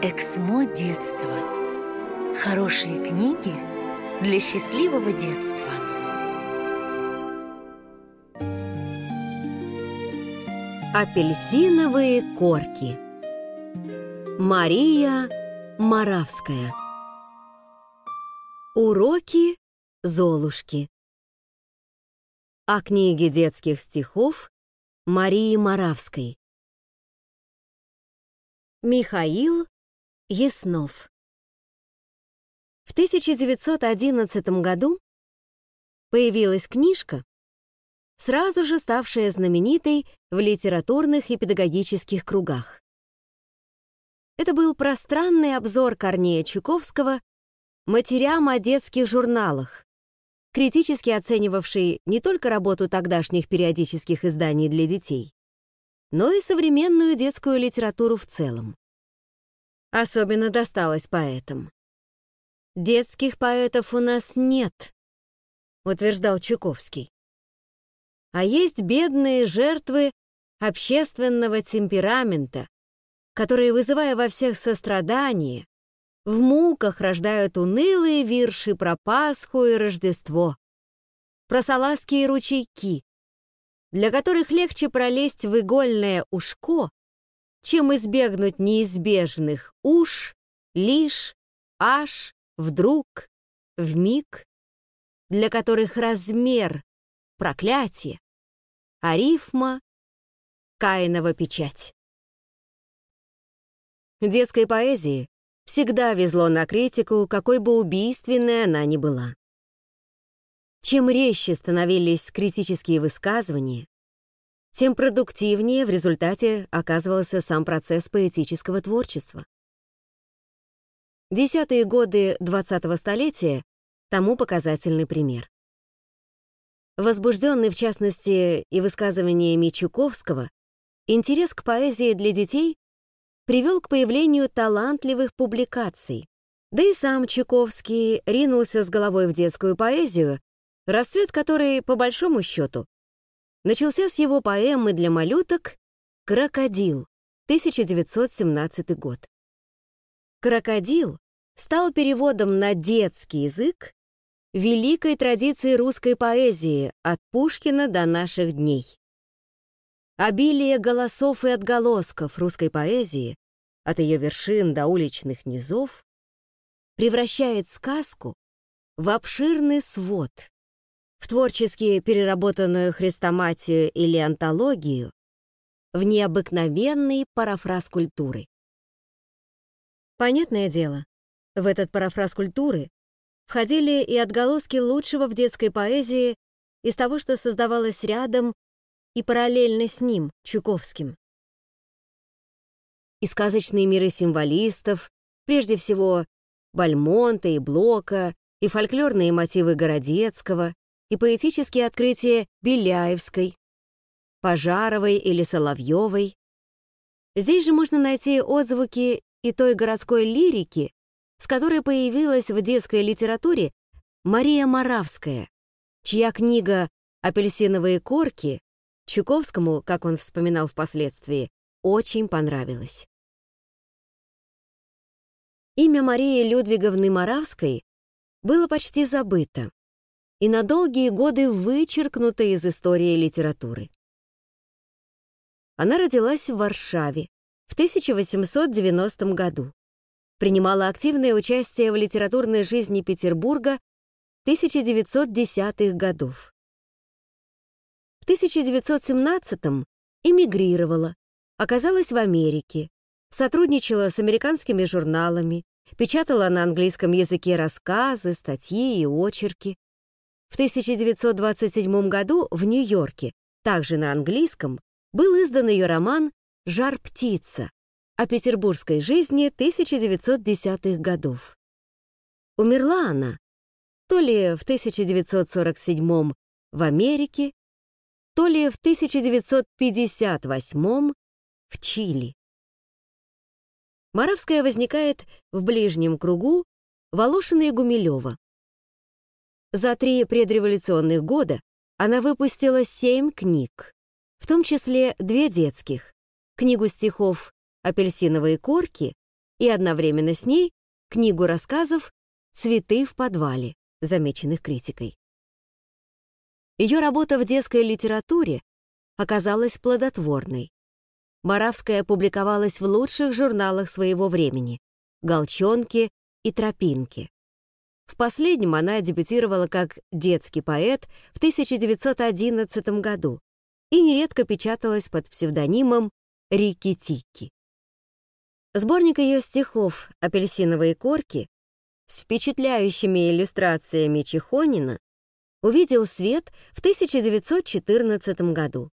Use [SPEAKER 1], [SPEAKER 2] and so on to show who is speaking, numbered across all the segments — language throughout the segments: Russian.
[SPEAKER 1] Эксмо детства. Хорошие книги для счастливого детства.
[SPEAKER 2] Апельсиновые корки. Мария Моравская. Уроки Золушки. О книге детских стихов Марии Моравской. Михаил Яснов. В 1911 году появилась книжка, сразу же ставшая знаменитой в литературных и педагогических кругах. Это был пространный обзор Корнея Чуковского матерям о детских журналах, критически оценивавший не только работу тогдашних периодических изданий для детей, но и современную детскую литературу в целом. Особенно досталось поэтам. «Детских поэтов у нас нет», — утверждал Чуковский. А есть бедные жертвы общественного темперамента, которые, вызывая во всех сострадание, в муках рождают унылые вирши про Пасху и Рождество, про салазские ручейки, для которых легче пролезть в игольное ушко, чем избегнуть неизбежных уж, лишь, аж, вдруг, в миг, для которых размер — проклятие, а рифма — каинова печать. Детской поэзии всегда везло на критику, какой бы убийственной она ни была. Чем резче становились критические высказывания, тем продуктивнее в результате оказывался сам процесс поэтического творчества. Десятые годы 20-го столетия тому показательный пример. Возбужденный, в частности, и высказываниями Чуковского, интерес к поэзии для детей привел к появлению талантливых публикаций, да и сам Чуковский ринулся с головой в детскую поэзию, расцвет которой, по большому счету, начался с его поэмы для малюток «Крокодил», 1917 год. «Крокодил» стал переводом на детский язык великой традиции русской поэзии от Пушкина до наших дней. Обилие голосов и отголосков русской поэзии, от ее вершин до уличных низов, превращает сказку в обширный свод, в творчески переработанную хрестоматию или антологию, в необыкновенный парафраз культуры. Понятное дело, в этот парафраз культуры входили и отголоски лучшего в детской поэзии из того, что создавалось рядом и параллельно с ним, Чуковским. И сказочные миры символистов, прежде всего Бальмонта и Блока, и фольклорные мотивы Городецкого, и поэтические открытия Беляевской, Пожаровой или Соловьевой. Здесь же можно найти отзвуки и той городской лирики, с которой появилась в детской литературе Мария Моравская, чья книга «Апельсиновые корки» Чуковскому, как он вспоминал впоследствии, очень понравилась. Имя Марии Людвиговны Моравской было почти забыто и на долгие годы вычеркнуто из истории литературы. Она родилась в Варшаве в 1890 году принимала активное участие в литературной жизни Петербурга 1910-х годов. В 1917-м эмигрировала, оказалась в Америке, сотрудничала с американскими журналами, печатала на английском языке рассказы, статьи и очерки. В 1927 году в Нью-Йорке, также на английском, был издан ее роман «Жар птица», о петербургской жизни 1910-х годов. Умерла она то ли в 1947 в Америке, то ли в 1958 в Чили. Моравская возникает в ближнем кругу Волошина и Гумилева. За три предреволюционных года она выпустила семь книг, в том числе две детских, книгу стихов апельсиновые корки и одновременно с ней книгу рассказов «Цветы в подвале», замеченных критикой. Ее работа в детской литературе оказалась плодотворной. Моравская публиковалась в лучших журналах своего времени «Голчонке» и «Тропинке». В последнем она дебютировала как детский поэт в 1911 году и нередко печаталась под псевдонимом Рики Тики. Сборник ее стихов «Апельсиновые корки» с впечатляющими иллюстрациями Чехонина увидел свет в 1914 году.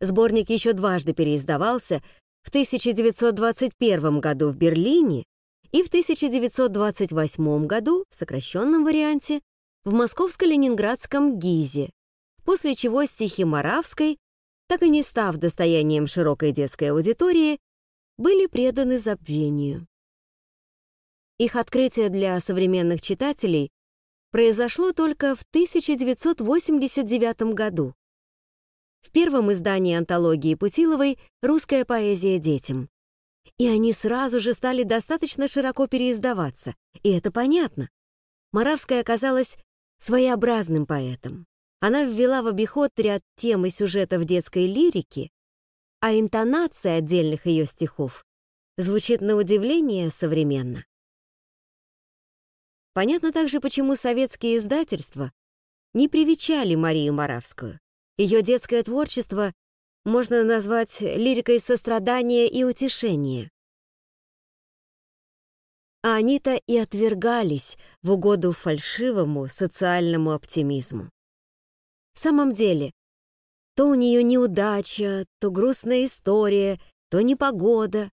[SPEAKER 2] Сборник еще дважды переиздавался в 1921 году в Берлине и в 1928 году в сокращенном варианте в московско-ленинградском ГИЗе, после чего стихи Моравской, так и не став достоянием широкой детской аудитории, были преданы забвению. Их открытие для современных читателей произошло только в 1989 году. В первом издании антологии Путиловой «Русская поэзия детям». И они сразу же стали достаточно широко переиздаваться, и это понятно. Моравская оказалась своеобразным поэтом. Она ввела в обиход ряд тем и сюжетов детской лирики, а интонация отдельных ее стихов звучит на удивление современно. Понятно также, почему советские издательства не привечали Марию Моравскую. Ее детское творчество можно назвать лирикой сострадания и утешения. А они-то и отвергались в угоду фальшивому социальному оптимизму. В самом деле, то у нее неудача, то грустная история, то непогода.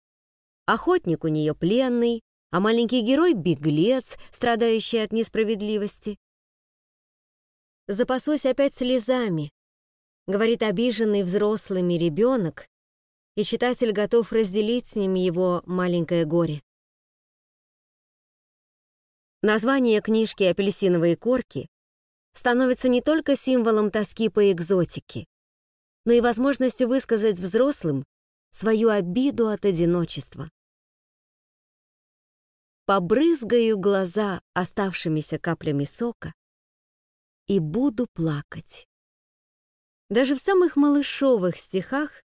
[SPEAKER 2] Охотник у нее пленный, а маленький герой — беглец, страдающий от несправедливости. «Запасусь опять слезами», — говорит обиженный взрослыми ребенок, и читатель готов разделить с ним его маленькое горе. Название книжки «Апельсиновые корки» становится не только символом тоски по экзотике, но и возможностью высказать взрослым свою обиду от одиночества побрызгаю глаза оставшимися каплями сока и буду плакать. Даже в самых малышовых стихах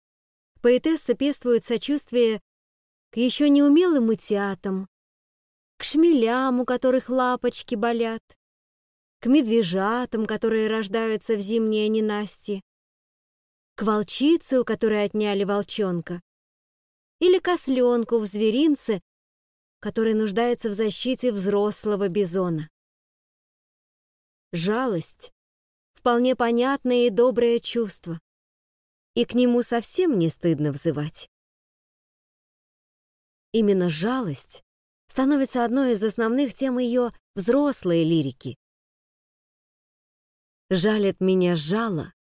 [SPEAKER 2] поэтесса пествует сочувствие к еще неумелым утятам, к шмелям, у которых лапочки болят, к медвежатам, которые рождаются в зимние ненасти, к волчице, у которой отняли волчонка, или к осленку в зверинце, который нуждается в защите взрослого бизона. Жалость — вполне понятное и доброе чувство, и к нему совсем не стыдно взывать. Именно жалость становится одной из основных тем ее взрослой лирики. Жалят меня жало,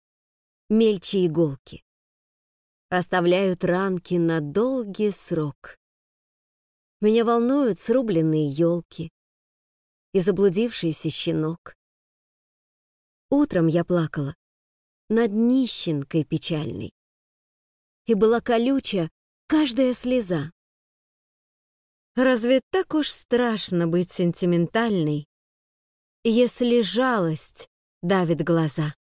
[SPEAKER 2] мельче иголки. Оставляют ранки на долгий срок. Меня волнуют срубленные елки и заблудившийся щенок. Утром я плакала над нищенкой печальной, и была колюча каждая слеза. Разве так уж страшно быть сентиментальной, если жалость давит глаза?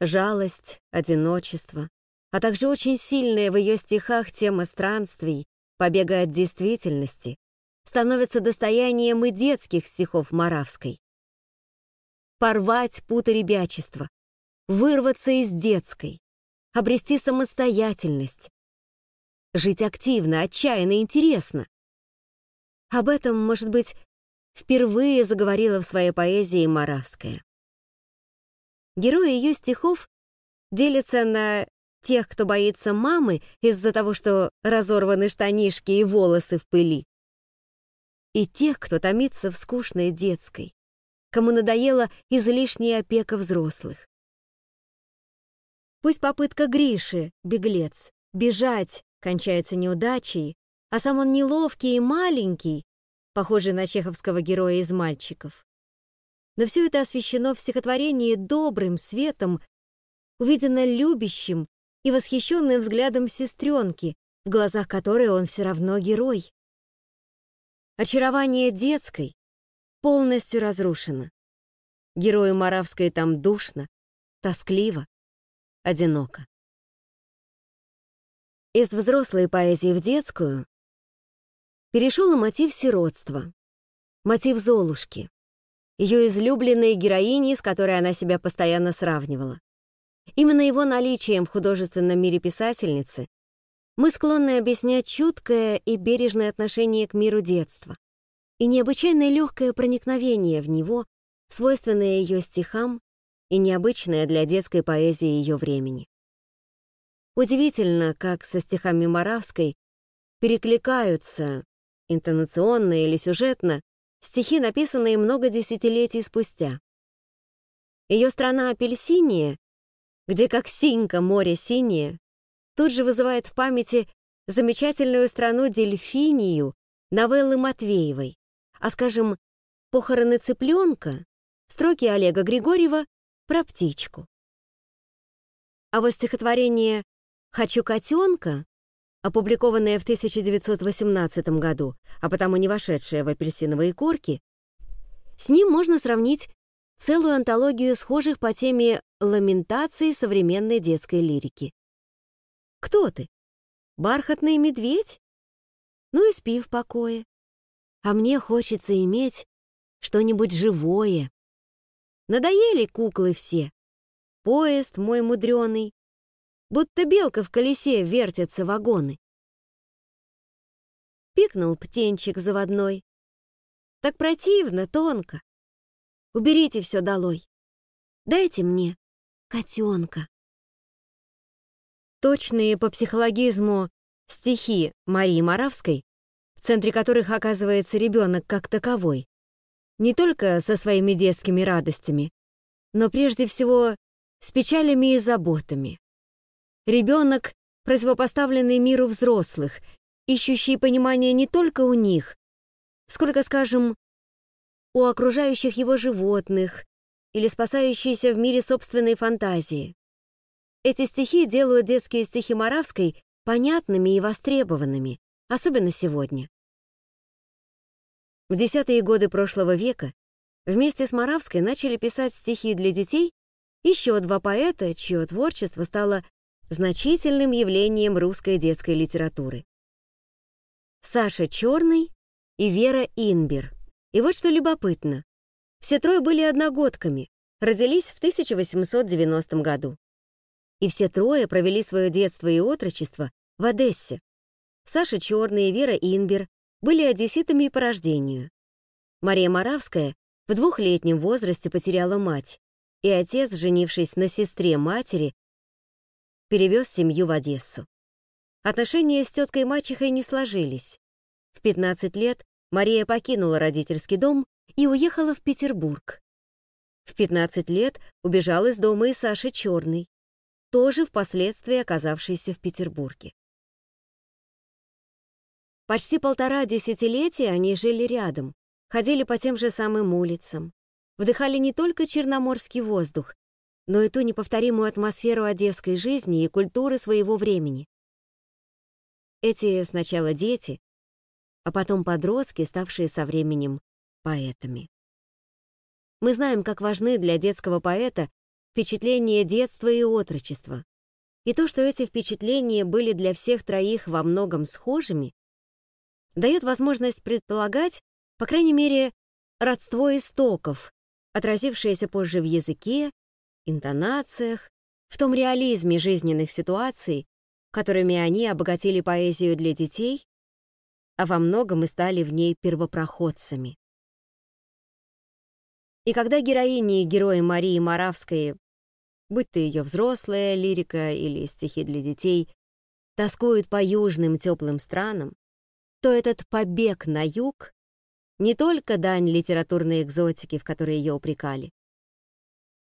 [SPEAKER 2] Жалость, одиночество, а также очень сильная в ее стихах тема странствий, побега от действительности, становится достоянием и детских стихов Моравской. Порвать путы ребячества, вырваться из детской, обрести самостоятельность, жить активно, отчаянно, интересно. Об этом, может быть, впервые заговорила в своей поэзии Моравская. Герои ее стихов делятся на тех, кто боится мамы из-за того, что разорваны штанишки и волосы в пыли, и тех, кто томится в скучной детской, кому надоела излишняя опека взрослых. Пусть попытка Гриши, беглец, бежать кончается неудачей, а сам он неловкий и маленький, похожий на чеховского героя из «Мальчиков». Но все это освещено в стихотворении добрым светом, увидено любящим и восхищенным взглядом сестренки, в глазах которой он все равно герой. Очарование детской полностью разрушено. Герою Моравской там душно, тоскливо, одиноко. Из взрослой поэзии в детскую перешел и мотив сиротства, мотив Золушки, ее излюбленной героини, с которой она себя постоянно сравнивала. Именно его наличием в художественном мире писательницы мы склонны объяснять чуткое и бережное отношение к миру детства и необычайное легкое проникновение в него, свойственное ее стихам и необычное для детской поэзии ее времени. Удивительно, как со стихами Моравской перекликаются, интонационно или сюжетно, стихи, написанные много десятилетий спустя. Ее страна апельсиния, где как синька море синее, тут же вызывает в памяти замечательную страну Дельфинию новеллы Матвеевой, а, скажем, «Похороны цыпленка» строки Олега Григорьева про птичку. А вот стихотворение «Хочу котенка», опубликованное в 1918 году, а потому не вошедшее в апельсиновые корки, с ним можно сравнить целую антологию схожих по теме ламентаций современной детской лирики. Кто ты? Бархатный медведь? Ну и спи в покое. А мне хочется иметь что-нибудь живое. Надоели куклы все. Поезд мой мудреный. Будто белка в колесе вертятся вагоны. Пикнул птенчик заводной. Так противно, тонко. Уберите все долой. Дайте мне котенка. Точные по психологизму стихи Марии Моравской, в центре которых оказывается ребенок как таковой, не только со своими детскими радостями, но прежде всего с печалями и заботами. Ребенок, противопоставленный миру взрослых, ищущий понимание не только у них, сколько, скажем, у окружающих его животных или спасающийся в мире собственной фантазии. Эти стихи делают детские стихи Моравской понятными и востребованными, особенно сегодня. В десятые годы прошлого века вместе с Моравской начали писать стихи для детей еще два поэта, чье творчество стало значительным явлением русской детской литературы. Саша Черный и Вера Инбер. И вот что любопытно. Все трое были одногодками, родились в 1890 году и все трое провели свое детство и отрочество в Одессе. Саша Черный Вера Инбер были одесситами по рождению. Мария Моравская в двухлетнем возрасте потеряла мать, и отец, женившись на сестре матери, перевез семью в Одессу. Отношения с теткой-мачехой не сложились. В 15 лет Мария покинула родительский дом и уехала в Петербург. В 15 лет убежал из дома и Саша Черный тоже впоследствии оказавшийся в Петербурге. Почти полтора десятилетия они жили рядом, ходили по тем же самым улицам, вдыхали не только черноморский воздух, но и ту неповторимую атмосферу одесской жизни и культуры своего времени. Эти сначала дети, а потом подростки, ставшие со временем поэтами. Мы знаем, как важны для детского поэта впечатления детства и отрочества. И то, что эти впечатления были для всех троих во многом схожими, дает возможность предполагать, по крайней мере, родство истоков, отразившееся позже в языке, интонациях, в том реализме жизненных ситуаций, которыми они обогатили поэзию для детей, а во многом и стали в ней первопроходцами. И когда героини и герои Марии Моравской, будь то ее взрослая лирика или стихи для детей, тоскуют по южным теплым странам, то этот побег на юг не только дань литературной экзотики, в которой ее упрекали,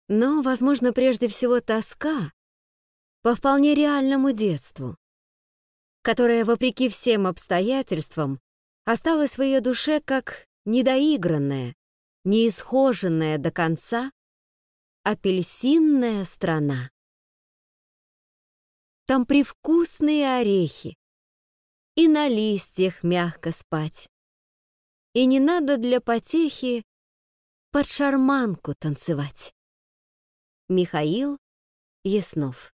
[SPEAKER 2] но, возможно, прежде всего тоска по вполне реальному детству, которое, вопреки всем обстоятельствам, осталось в ее душе как недоигранное, неисхоженная до конца апельсинная страна. Там привкусные орехи, и на листьях мягко спать. И не надо для потехи под шарманку танцевать. Михаил Яснов